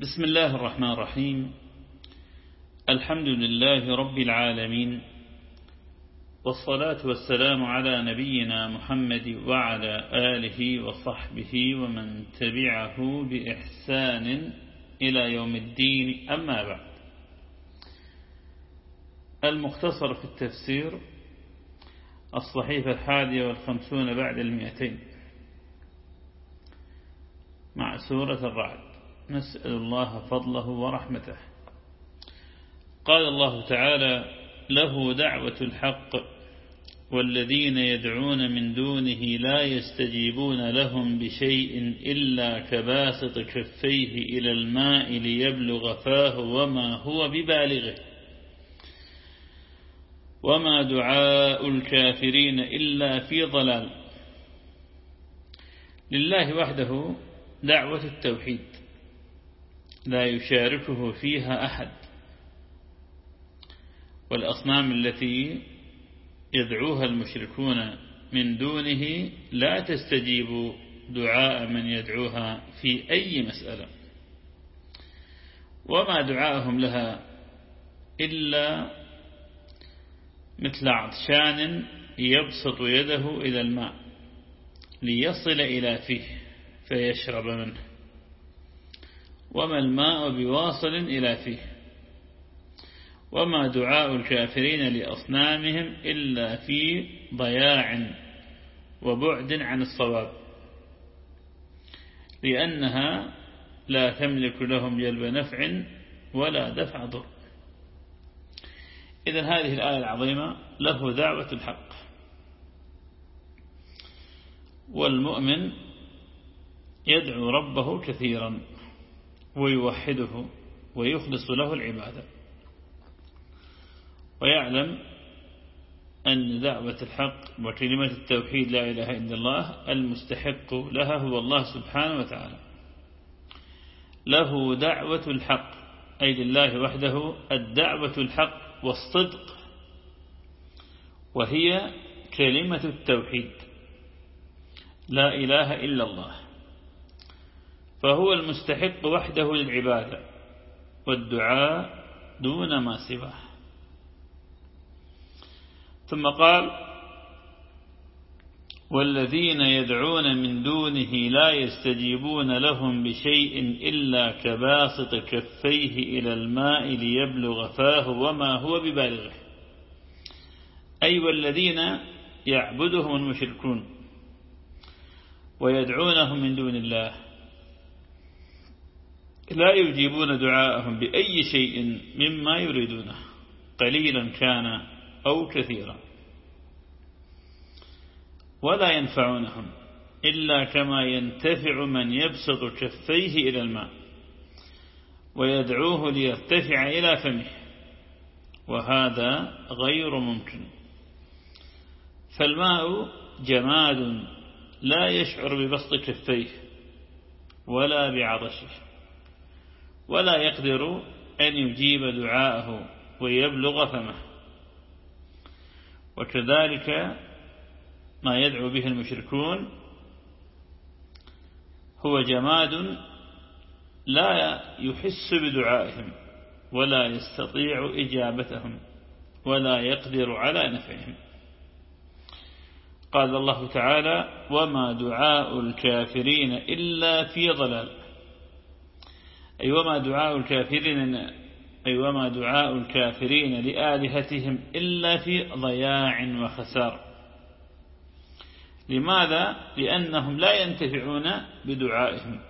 بسم الله الرحمن الرحيم. الحمد لله رب العالمين والصلاة والسلام على نبينا محمد وعلى آله وصحبه ومن تبعه بإحسان إلى يوم الدين. أما بعد المختصر في التفسير الصحيفة الحادية والخمسون بعد المئتين مع سورة الرعد. نسأل الله فضله ورحمته. قال الله تعالى له دعوة الحق والذين يدعون من دونه لا يستجيبون لهم بشيء إلا كباسط كفيه إلى الماء ليبلغ فاه وما هو ببالغه. وما دعاء الكافرين إلا في ضلال. لله وحده دعوة التوحيد. لا يشاركه فيها أحد. والأصنام التي يدعوها المشركون من دونه لا تستجيب دعاء من يدعوها في أي مسألة. وما دعاءهم لها إلا مثل عطشان يبسط يده إلى الماء ليصل إلى فيه فيشرب منه. وما الماء بواصل إلى فيه. وما دعاء الكافرين لأصنامهم إلا في ضياع وبعد عن الصواب. لأنها لا تملك لهم جلب نفع ولا دفع ضر. إذن هذه الآية العظيمة له دعوة الحق. والمؤمن يدعو ربه كثيرا. ويوحده ويخلص له العبادة. ويعلم أن دعوة الحق وكلمة التوحيد لا إله إلا الله المستحق لها هو الله سبحانه وتعالى. له دعوة الحق أي لله وحده الدعوة الحق والصدق وهي كلمة التوحيد. لا إله إلا الله. فهو المستحق وحده للعبادة والدعاء دون ما سواه. ثم قال والذين يدعون من دونه لا يستجيبون لهم بشيء إلا كباسط كفيه إلى الماء ليبلغ فاه وما هو ببالغه. أي والذين يعبدهم المشركون ويدعونهم من دون الله لا يجيبون دعاءهم بأي شيء مما يريدونه. قليلا كان أو كثيرا. ولا ينفعونهم إلا كما ينتفع من يبسط كفيه إلى الماء ويدعوه ليرتفع إلى فمه. وهذا غير ممكن. فالماء جماد لا يشعر ببسط كفيه ولا بعطشه ولا يقدر أن يجيب دعاءه ويبلغ فمه. وكذلك ما يدعو به المشركون هو جماد لا يحس بدعائهم ولا يستطيع إجابتهم ولا يقدر على نفعهم. قال الله تعالى وما دعاء الكافرين إلا في ضلال. أي وما دعاء الكافرين أي وما دعاء الكافرين لآلهتهم إلا في ضياع وخسار. لماذا؟ لأنهم لا ينتفعون بدعائهم.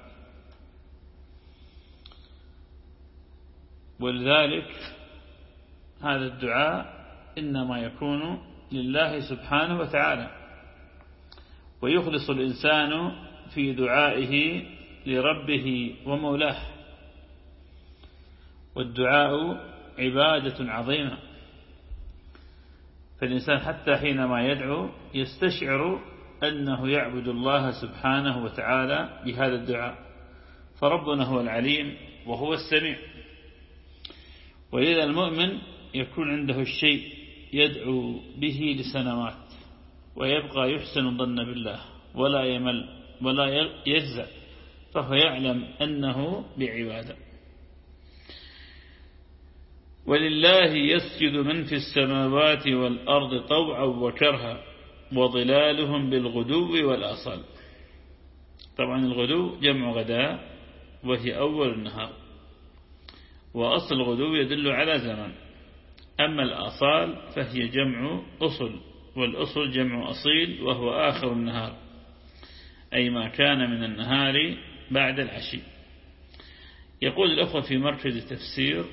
ولذلك هذا الدعاء إنما يكون لله سبحانه وتعالى. ويخلص الإنسان في دعائه لربه ومولاه. والدعاء عبادة عظيمة. فالإنسان حتى حينما يدعو يستشعر أنه يعبد الله سبحانه وتعالى بهذا الدعاء. فربنا هو العليم وهو السميع. وإذا المؤمن يكون عنده الشيء يدعو به لسنوات ويبقى يحسن الظن بالله ولا يمل ولا يجزع فهو يعلم أنه بعبادة. ولله يسجد من في السماوات والأرض طوعا وكرها وظلالهم بالغدو والأصل. طبعا الغدو جمع غداء وهي أول النهار. وأصل الغدو يدل على زمن. أما الأصال فهي جمع أصل والأصل جمع أصيل وهو آخر النهار. أي ما كان من النهار بعد العشي. يقول الأخوة في مركز التفسير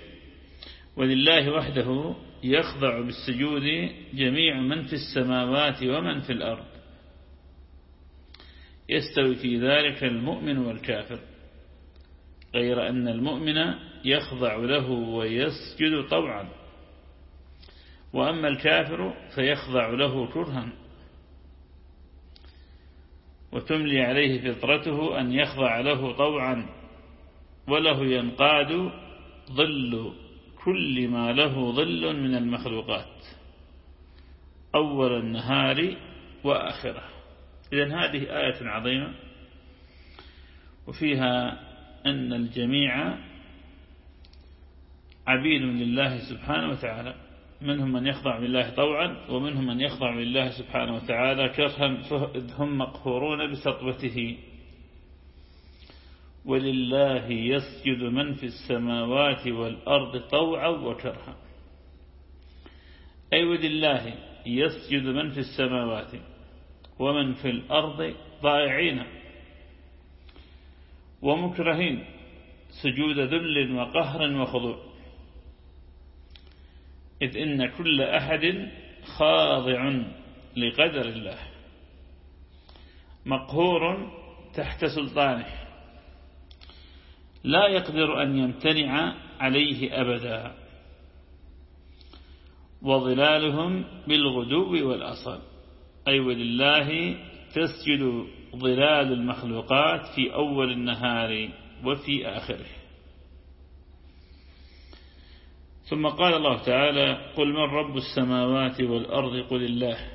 ولله وحده يخضع بالسجود جميع من في السماوات ومن في الأرض. يستوي في ذلك المؤمن والكافر غير أن المؤمن يخضع له ويسجد طوعا. وأما الكافر فيخضع له كرها. وتملي عليه فطرته أن يخضع له طوعا وله ينقاد ظل كل ما له ظل من المخلوقات. أول النهار وآخره. إذن هذه آية عظيمة. وفيها أن الجميع عبيد لله سبحانه وتعالى. منهم من يخضع لله طوعا ومنهم من يخضع لله سبحانه وتعالى كرها هم مقهورون بسطوته. ولله يسجد من في السماوات والأرض طوعا وكرها. أي ولله يسجد من في السماوات ومن في الأرض ضائعين ومكرهين سجود ذل وقهر وخضوع. إذ إن كل أحد خاضع لقدر الله مقهور تحت سلطانه. لا يقدر أن يمتنع عليه أبدا. وظلالهم بالغدو والأصل. أي ولله تسجد ظلال المخلوقات في أول النهار وفي آخره. ثم قال الله تعالى قل من رب السماوات والأرض؟ قل الله.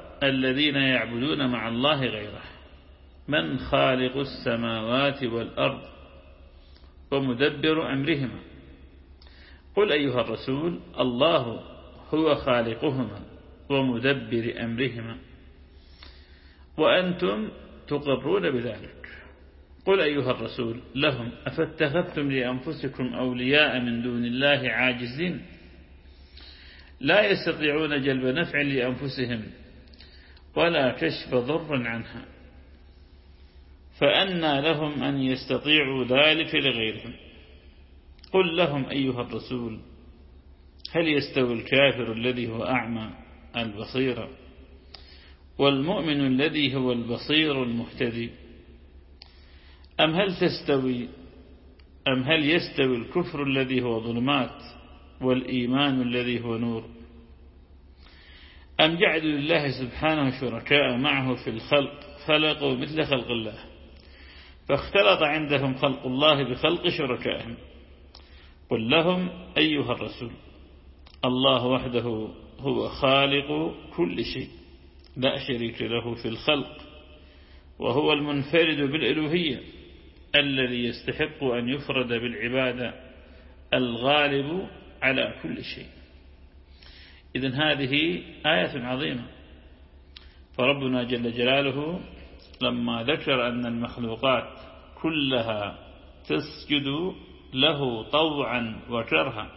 الذين يعبدون مع الله غيره. من خالق السماوات والأرض ومدبر أمرهما. قل أيها الرسول الله هو خالقهما ومدبر أمرهما. وأنتم تقرون بذلك. قل أيها الرسول لهم أفاتخذتم لأنفسكم أولياء من دون الله عاجزين. لا يستطيعون جلب نفع لأنفسهم ولا كشف ضر عنها. فأنى لهم أن يستطيعوا ذلك لغيرهم. قل لهم أيها الرسول هل يستوي الكافر الذي هو أعمى البصير؟ والمؤمن الذي هو البصير المهتدي. أم هل تستوي أم هل يستوي الكفر الذي هو ظلمات والإيمان الذي هو نور؟ أم جعلوا لله سبحانه شركاء معه في الخلق خلقوا مثل خلق الله. فاختلط عندهم خلق الله بخلق شركائهم. قل لهم أيها الرسول الله وحده هو خالق كل شيء لا شريك له في الخلق وهو المنفرد بالإلوهية الذي يستحق أن يفرد بالعبادة الغالب على كل شيء. إذن هذه آية عظيمة. فربنا جل جلاله لما ذكر أن المخلوقات كلها تسجد له طوعا وكرها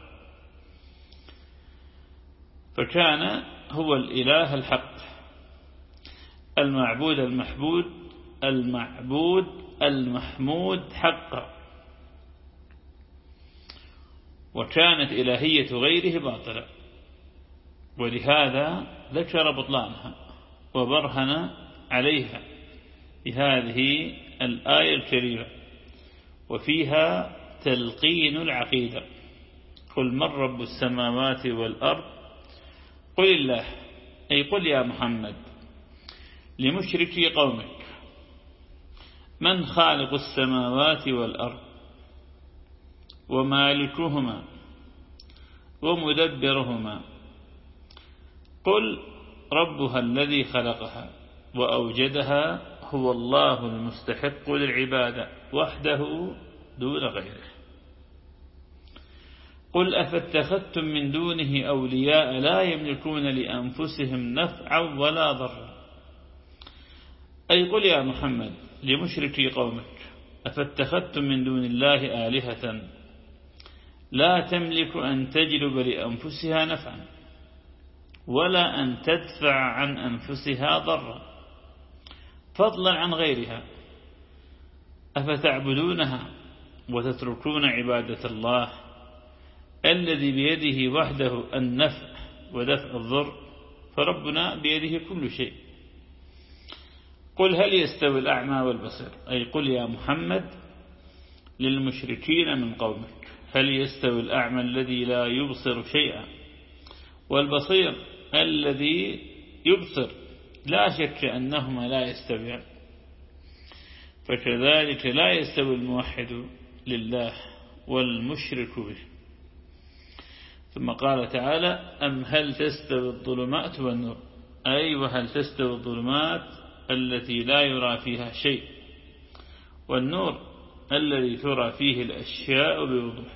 فكان هو الإله الحق المعبود المحبود المعبود المحمود حقا وكانت إلهية غيره باطلا ولهذا ذكر بطلانها وبرهن عليها بهذه الآية الكريمة وفيها تلقين العقيدة قل من رب السماوات والأرض؟ قل الله أي قل يا محمد لمشركي قومك من خالق السماوات والأرض؟ ومالكهما ومدبرهما. قل ربها الذي خلقها وأوجدها هو الله المستحق للعبادة وحده دون غيره. قل أفاتخذتم من دونه أولياء لا يملكون لأنفسهم نفعا ولا ضرا. أي قل يا محمد لمشركي قومك أفاتخذتم من دون الله آلهة لا تملك أن تجلب لأنفسها نفعا. ولا أن تدفع عن أنفسها ضرا. فضلا عن غيرها. أفتعبدونها وتتركون عبادة الله الذي بيده وحده النفع ودفع الضر فربنا بيده كل شيء. قل هل يستوي الأعمى والبصير؟ أي قل يا محمد للمشركين من قومك. هل يستوي الأعمى الذي لا يبصر شيئا والبصير؟ الذي يبصر. لا شك أنهما لا يستويان فكذلك لا يستوي الموحد لله والمشرك به. ثم قال تعالى أم هل تستوي الظلمات والنور؟ أي وهل تستوي الظلمات التي لا يرى فيها شيء؟ والنور الذي ترى فيه الأشياء بوضوح.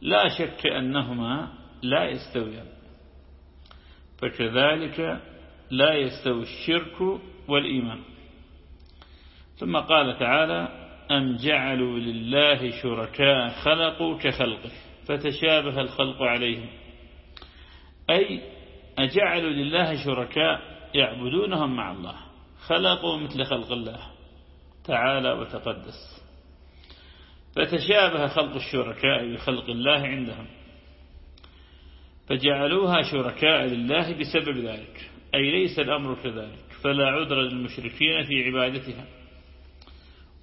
لا شك أنهما لا يستويان. فكذلك لا يستوي الشرك والإيمان. ثم قال تعالى أم جعلوا لله شركاء خلقوا كخلقه فتشابه الخلق عليهم. أي أجعلوا لله شركاء يعبدونهم مع الله خلقوا مثل خلق الله تعالى وتقدس. فتشابه خلق الشركاء بخلق الله عندهم. فجعلوها شركاء لله بسبب ذلك. أي ليس الأمر كذلك فلا عذر للمشركين في عبادتها.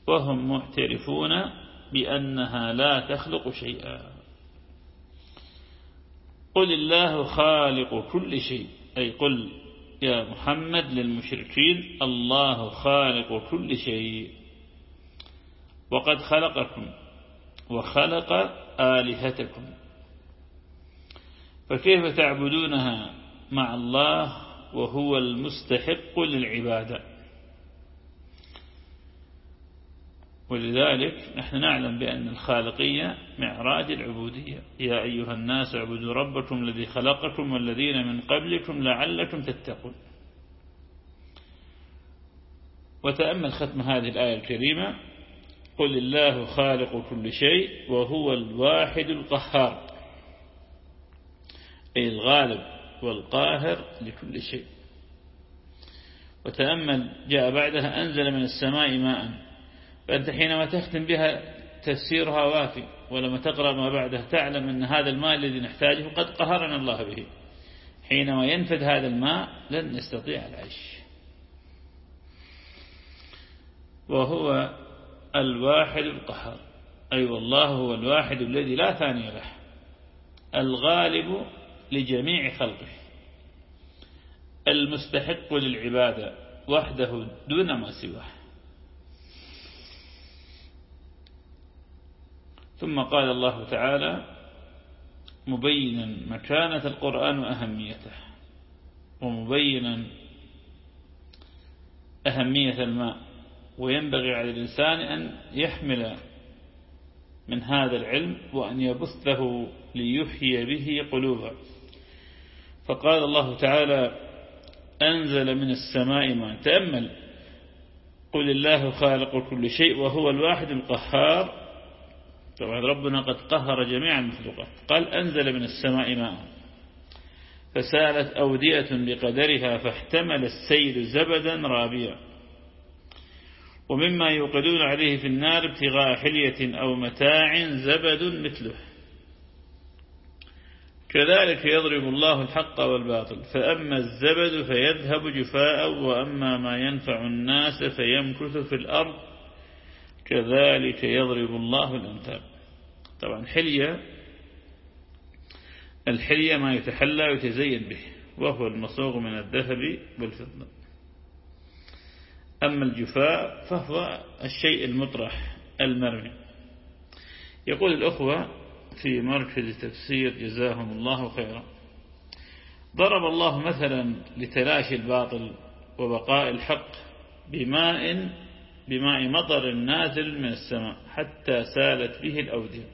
وهم معترفون بأنها لا تخلق شيئا. قل الله خالق كل شيء. أي قل يا محمد للمشركين الله خالق كل شيء. وقد خلقكم وخلق آلهتكم. فكيف تعبدونها مع الله وهو المستحق للعبادة؟ ولذلك نحن نعلم بأن الخالقية معراج العبودية. يا أيها الناس اعبدوا ربكم الذي خلقكم والذين من قبلكم لعلكم تتقون. وتأمل ختم هذه الآية الكريمة قل الله خالق كل شيء وهو الواحد القهار. أي الغالب والقاهر لكل شيء. وتأمل جاء بعدها أنزل من السماء ماء. فأنت حينما تختم بها تفسيرها وافي ولما تقرأ ما بعدها تعلم أن هذا الماء الذي نحتاجه قد قهرنا الله به. حينما ينفذ هذا الماء لن نستطيع العيش. وهو الواحد القهار. أي والله هو الواحد الذي لا ثاني له. الغالب لجميع خلقه. المستحق للعبادة وحده دون ما سواه. ثم قال الله تعالى مبينا مكانة القرآن وأهميته. ومبينا أهمية الماء. وينبغي على الإنسان أن يحمل من هذا العلم وأن يبثه ليحيي به قلوبه. فقال الله تعالى أنزل من السماء ما تأمل. قل الله خالق كل شيء وهو الواحد القهار. طبعا ربنا قد قهر جميع المخلوقات قال أنزل من السماء ماء. فسالت أودية بقدرها فاحتمل السيل زبدا رابيا. ومما يوقدون عليه في النار ابتغاء حلية أو متاع زبد مثله. كذلك يضرب الله الحق والباطل. فأما الزبد فيذهب جفاء وأما ما ينفع الناس فيمكث في الأرض. كذلك يضرب الله الأمثال. طبعا حلية الحلية ما يتحلى ويتزين به وهو المصوغ من الذهب والفضة. أما الجفاء فهو الشيء المطرح المرمي يقول الأخوة في مركز تفسير جزاهم الله خيرا. ضرب الله مثلا لتلاشي الباطل وبقاء الحق بماء بماء مطر نازل من السماء حتى سالت به الأودية.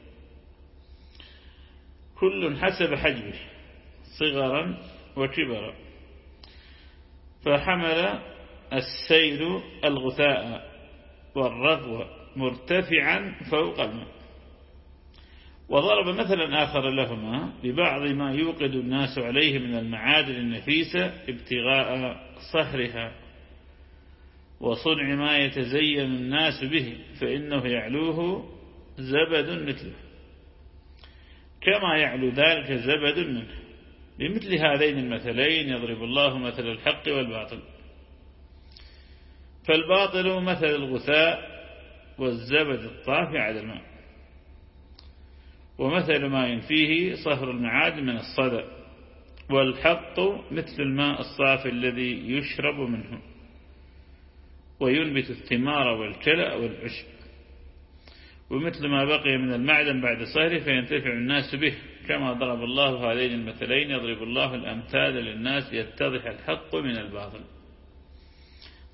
كل حسب حجمه صغرا وكبرا. فحمل السيل الغثاء والرغو مرتفعا فوق الماء. وضرب مثلا آخر لهما ببعض ما يوقد الناس عليه من المعادن النفيسة ابتغاء صهرها وصنع ما يتزين الناس به فإنه يعلوه زبد مثله. كما يعلو ذلك زبد منه. بمثل هذين المثلين يضرب الله مثل الحق والباطل. فالباطل مثل الغثاء والزبد الطافع على الماء. ومثل ما ينفيه صهر المعادن من الصدى والحق مثل الماء الصافي الذي يشرب منه وينبت الثمار والكلأ والعشب. ومثل ما بقي من المعدن بعد صهره فينتفع الناس به كما ضرب الله هذين المثلين يضرب الله الأمثال للناس ليتضح الحق من الباطل.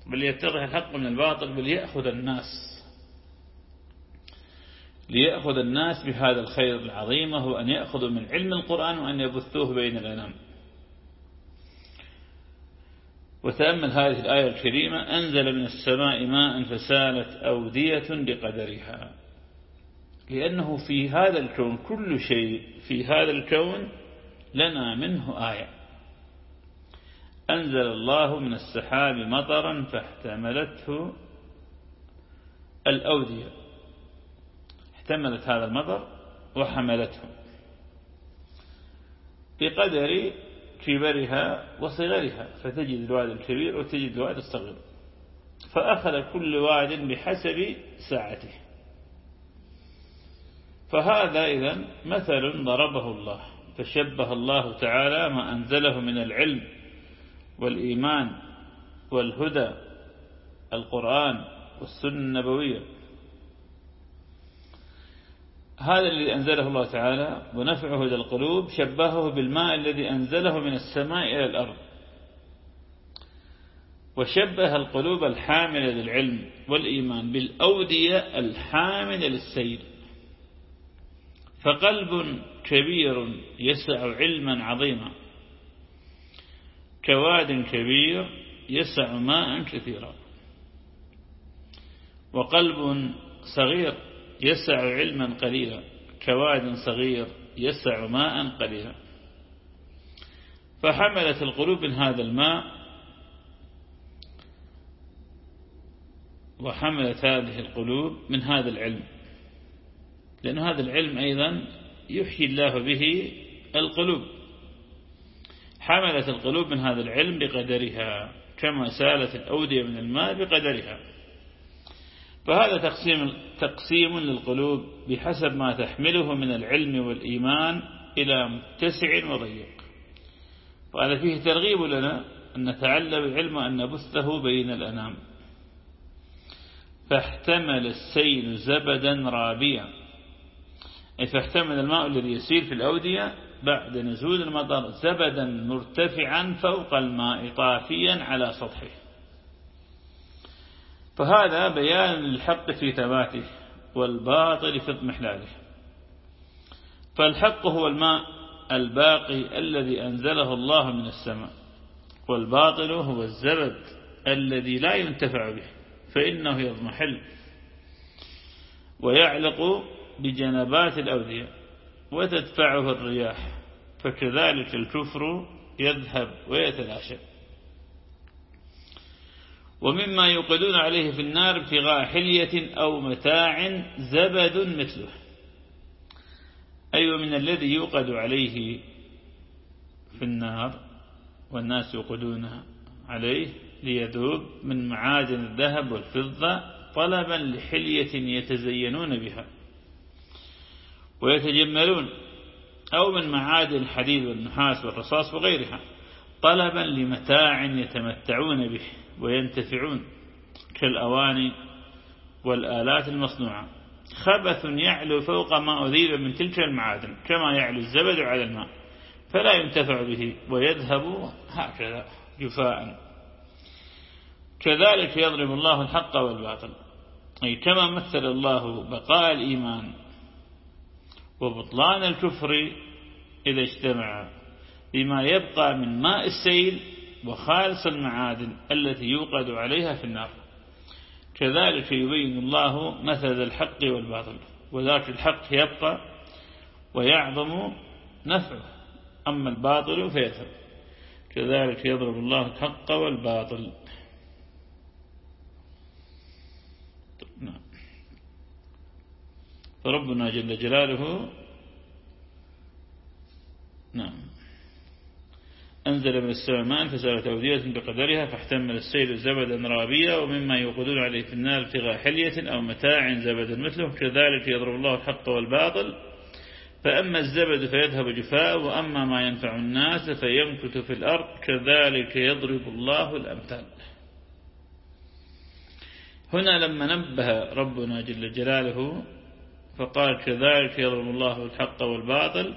بل يتضح الحق من الباطل بل يأخذ الناس ليأخذ الناس بهذا الخير العظيم وهو أن يأخذوا من علم القرآن وأن يبثوه بين الأنام. وتأمل هذه الآية الكريمة أنزل من السماء ماء فسالت أودية بقدرها. لأنه في هذا الكون كل شيء في هذا الكون لنا منه آية. أنزل الله من السحاب مطرا فاحتملته الأودية. احتملت هذا المطر وحملته بقدر كبرها وصغرها فتجد الواد الكبير وتجد الواد الصغير. فأخذ كل واد بحسب ساعته. فهذا إذن مثل ضربه الله فشبه الله تعالى ما أنزله من العلم والإيمان والهدى القرآن والسنة النبوية. هذا الذي أنزله الله تعالى ونفعه هدى القلوب شبهه بالماء الذي أنزله من السماء إلى الأرض. وشبه القلوب الحاملة للعلم والإيمان بالأودية الحاملة للسير. فقلب كبير يسع علما عظيما. كواد كبير يسع ماء كثيرا. وقلب صغير يسع علما قليلا كواد صغير يسع ماء قليلا. فحملت القلوب من هذا الماء وحملت هذه القلوب من هذا العلم. لأن هذا العلم أيضا يحيي الله به القلوب. حملت القلوب من هذا العلم بقدرها كما سالت الأودية من الماء بقدرها. فهذا تقسيم, تقسيم للقلوب بحسب ما تحمله من العلم والإيمان إلى متسع وضيق. وهذا فيه ترغيب لنا أن نتعلم العلم وأن نبثه بين الأنام. فاحتمل السيل زبدا رابيا. أي فاحتمل الماء الذي يسير في الأودية بعد نزول المطر زبدا مرتفعا فوق الماء طافيا على سطحه. فهذا بيان للحق في ثباته والباطل في اضمحلاله فالحق هو الماء الباقي الذي أنزله الله من السماء والباطل هو الزبد الذي لا ينتفع به فإنه يضمحل ويعلق بجنبات الأودية وتدفعه الرياح فكذلك الكفر يذهب ويتلاشى ومما يوقدون عليه في النار ابتغاء حلية أو متاع زبد مثله. أي أيوة من الذي يوقد عليه في النار والناس يوقدون عليه ليذوب من معادن الذهب والفضة طلبا لحلية يتزينون بها ويتجملون أو من معادن الحديد والنحاس والرصاص وغيرها طلبا لمتاع يتمتعون به. وينتفعون كالأواني والآلات المصنوعة. خبث يعلو فوق ما أذيب من تلك المعادن كما يعلو الزبد على الماء فلا ينتفع به ويذهب هكذا جفاء. كذلك يضرب الله الحق والباطل أي كما مثل الله بقاء الإيمان وبطلان الكفر إذا اجتمع بما يبقى من ماء السيل وخالص المعادن التي يوقد عليها في النار. كذلك يبين الله مثل الحق والباطل وذاك الحق يبقى ويعظم نفعه أما الباطل فيذهب كذلك يضرب الله الحق والباطل. نعم. فربنا جل جلاله نعم. أنزل من السماء ماء فسالت أودية بقدرها فاحتمل السيل زبدا رابيا ومما يوقدون عليه في النار ابتغاء حلية أو متاع زبدا مثله. كذلك يضرب الله الحق والباطل. فأما الزبد فيذهب جفاء وأما ما ينفع الناس فيمكث في الأرض. كذلك يضرب الله الأمثال. هنا لما نبه ربنا جل جلاله فقال كذلك يضرب الله الحق والباطل.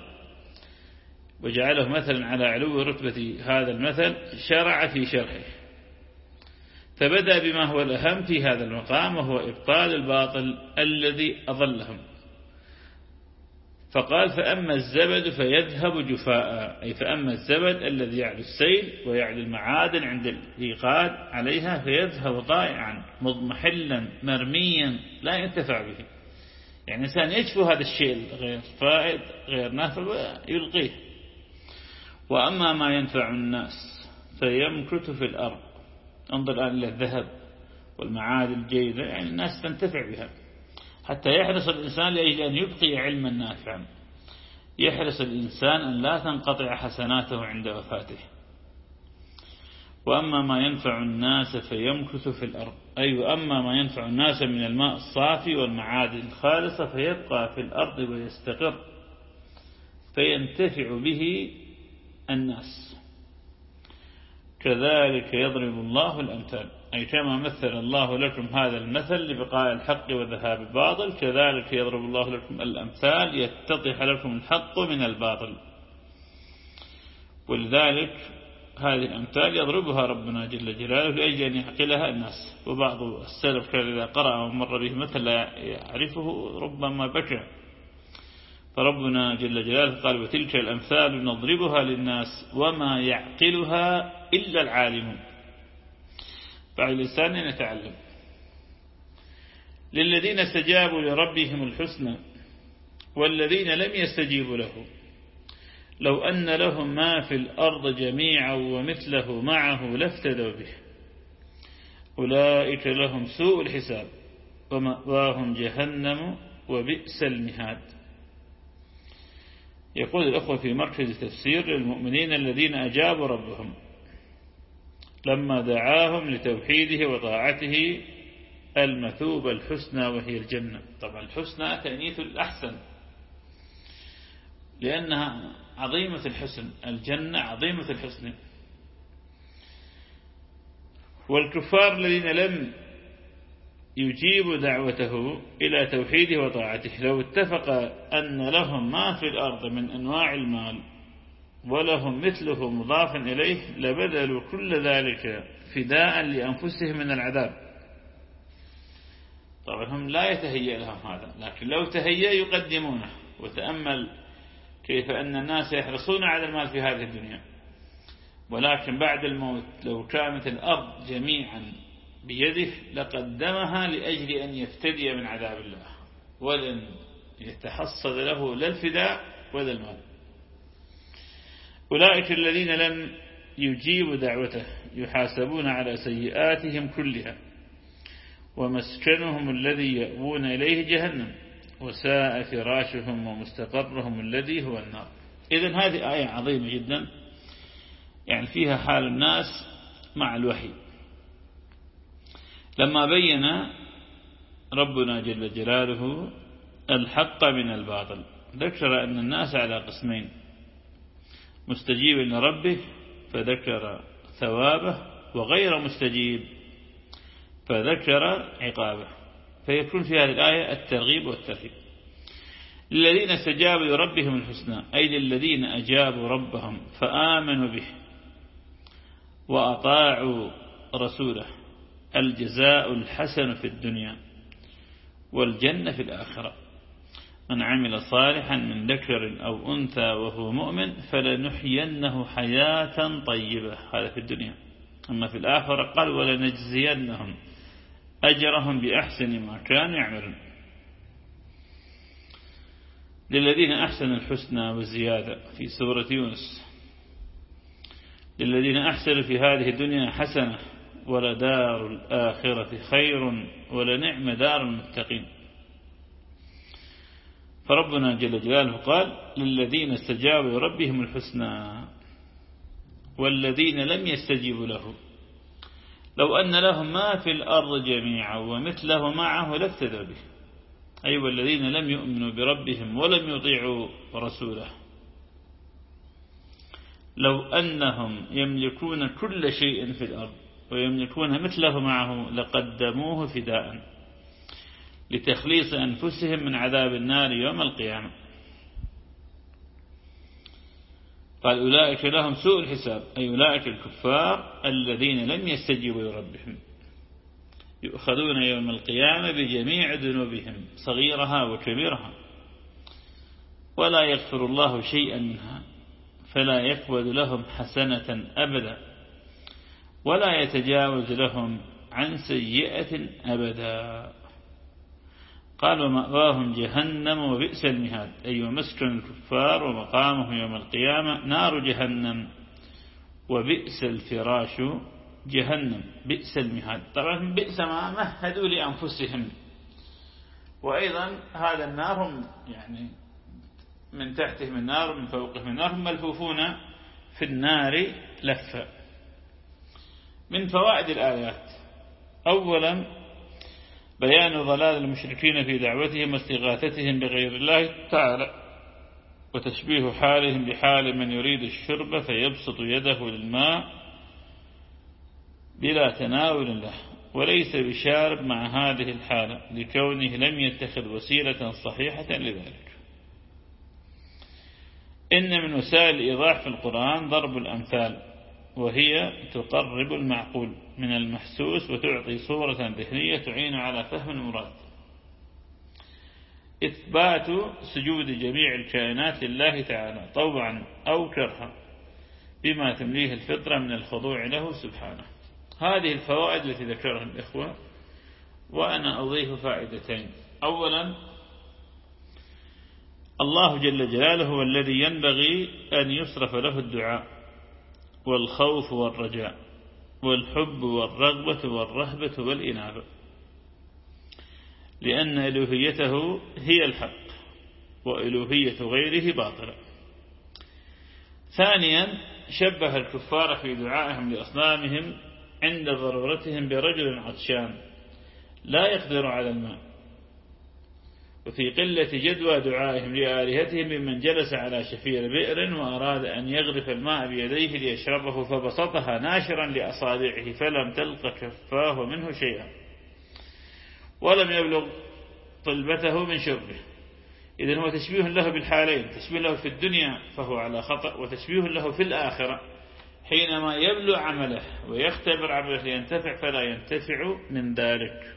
وجعله مثلا على علو رتبة هذا المثل شرع في شرحه. فبدأ بما هو الأهم في هذا المقام وهو إبطال الباطل الذي أضلهم فقال فأما الزبد فيذهب جفاء أي فأما الزبد الذي يعلو السيل ويعلو المعادن عند الإيقاد عليها فيذهب ضائعا مضمحلا مرميا لا ينتفع به. يعني إنسان يشفو هذا الشيء غير فائد غير نافع ويلقيه. وأما ما ينفع الناس فيمكث في الأرض. انظر الآن إلى الذهب والمعادن الجيدة يعني الناس تنتفع بها. حتى يحرص الإنسان لأجل أن يبقي علما نافعا. يحرص الإنسان أن لا تنقطع حسناته عند وفاته. وأما ما ينفع الناس فيمكث في الأرض. أي وأما ما ينفع الناس من الماء الصافي والمعادن الخالصة فيبقى في الأرض ويستقر. فينتفع به الناس. كذلك يضرب الله الأمثال. أي كما مثل الله لكم هذا المثل لبقاء الحق وذهاب الباطل كذلك يضرب الله لكم الأمثال يتضح لكم الحق من الباطل. ولذلك هذه الأمثال يضربها ربنا جل جلاله لأجل أن يعقلها الناس. وبعض السلف كان إذا قرأ ومر به مثل لا يعرفه ربما بكى. فربنا جل جلاله قال وتلك الأمثال نضربها للناس وما يعقلها إلا العالمون. فعلى الإنسان أن يتعلم للذين استجابوا لربهم الحسنى والذين لم يستجيبوا له لو أن لهم ما في الأرض جميعا ومثله معه لافتدوا به. أولئك لهم سوء الحساب ومأواهم جهنم وبئس المهاد. يقول الأخوة في مركز التفسير للمؤمنين الذين أجابوا ربهم لما دعاهم لتوحيده وطاعته المثوبة الحسنى وهي الجنة. طبعا الحسنى تأنيث الأحسن لأنها عظيمة الحسن الجنة عظيمة الحسن. والكفار الذين لم يجيبوا دعوته إلى توحيده وطاعته. لو اتفق أن لهم ما في الأرض من أنواع المال ولهم مثله مضاف إليه لبذلوا كل ذلك فداء لأنفسهم من العذاب. طبعا هم لا يتهيأ لهم هذا لكن لو تهيأ يقدمونه. وتأمل كيف أن الناس يحرصون على المال في هذه الدنيا. ولكن بعد الموت لو كانت الأرض جميعا بيده لقدمها لأجل أن يفتدي من عذاب الله ولن يتحصل له لا الفداء ولا المال. أولئك الذين لم يجيبوا دعوته يحاسبون على سيئاتهم كلها ومسكنهم الذي يأوون إليه جهنم وساء فراشهم ومستقرهم الذي هو النار. إذن هذه آية عظيمة جدا يعني فيها حال الناس مع الوحي. لما بين ربنا جل جلاله الحق من الباطل. ذكر أن الناس على قسمين. مستجيب لربه فذكر ثوابه وغير مستجيب فذكر عقابه. فيكون في هذه الآية الترغيب والترهيب. للذين استجابوا لربهم الحسنى أي للذين أجابوا ربهم فآمنوا به وأطاعوا رسوله. الجزاء الحسن في الدنيا والجنة في الآخرة. من عمل صالحا من ذكر أو أنثى وهو مؤمن فلنحيينه حياة طيبة. هذا في الدنيا. أما في الآخرة قال ولنجزينهم أجرهم بأحسن ما كانوا يعملون. للذين أحسن الحسنى والزيادة في سورة يونس. للذين أحسنوا في هذه الدنيا حسنة ولدار الآخرة خير ولنعم دار المتقين. فربنا جل جلاله قال للذين استجابوا لربهم الحسنى والذين لم يستجيبوا له. لو أن لهم ما في الأرض جميعا ومثله معه لافتدوا به. أي والذين لم يؤمنوا بربهم ولم يطيعوا رسوله. لو أنهم يملكون كل شيء في الأرض ويملكون مثله معه لقدموه فداء لتخليص أنفسهم من عذاب النار يوم القيامة. قال أولئك لهم سوء الحساب أي أولئك الكفار الذين لم يستجيبوا لربهم. يؤخذون يوم القيامة بجميع ذنوبهم صغيرها وكبيرها. ولا يغفر الله شيئا منها فلا يقبل لهم حسنة أبدا. ولا يتجاوز لهم عن سيئة أبدا. قال ومأواهم جهنم وبئس المهاد. أي ومسكن الكفار ومقامه يوم القيامة نار جهنم وبئس الفراش جهنم. بئس المهاد. طبعا بئس ما مهدوا لأنفسهم. وأيضا هذا النار هم يعني من تحتهم النار ومن فوقهم النار هم ملفوفون في النار لفا من فوائد الآيات. أولا بيان ضلال المشركين في دعوتهم واستغاثتهم بغير الله تعالى وتشبيه حالهم بحال من يريد الشرب فيبسط يده للماء بلا تناول له وليس بشارب مع هذه الحالة لكونه لم يتخذ وسيلة صحيحة لذلك. إن من وسائل الإيضاح في القرآن ضرب الأمثال. وهي تقرب المعقول من المحسوس وتعطي صورة ذهنية تعين على فهم المراد. إثبات سجود جميع الكائنات لله تعالى طوعا أو كرها بما تمليه الفطرة من الخضوع له سبحانه. هذه الفوائد التي ذكرها الإخوة وأنا أضيف فائدتين. أولا الله جل جلاله هو الذي ينبغي أن يصرف له الدعاء. والخوف والرجاء والحب والرغبة والرهبة والإنابة لأن إلوهيته هي الحق وإلوهية غيره باطلة. ثانيا شبه الكفار في دعائهم لأصنامهم عند ضرورتهم برجل عطشان لا يقدر على الماء. وفي قلة جدوى دعائهم لآلهتهم ممن جلس على شفير بئر وأراد أن يغرف الماء بيديه ليشربه فبسطها ناشرا لأصابعه فلم تلق كفاه منه شيئا. ولم يبلغ طلبته من شربه. إذن هو تشبيه له بالحالين تشبيه له في الدنيا فهو على خطأ وتشبيه له في الآخرة حينما يبلو عمله ويختبر عمله لينتفع فلا ينتفع من ذلك.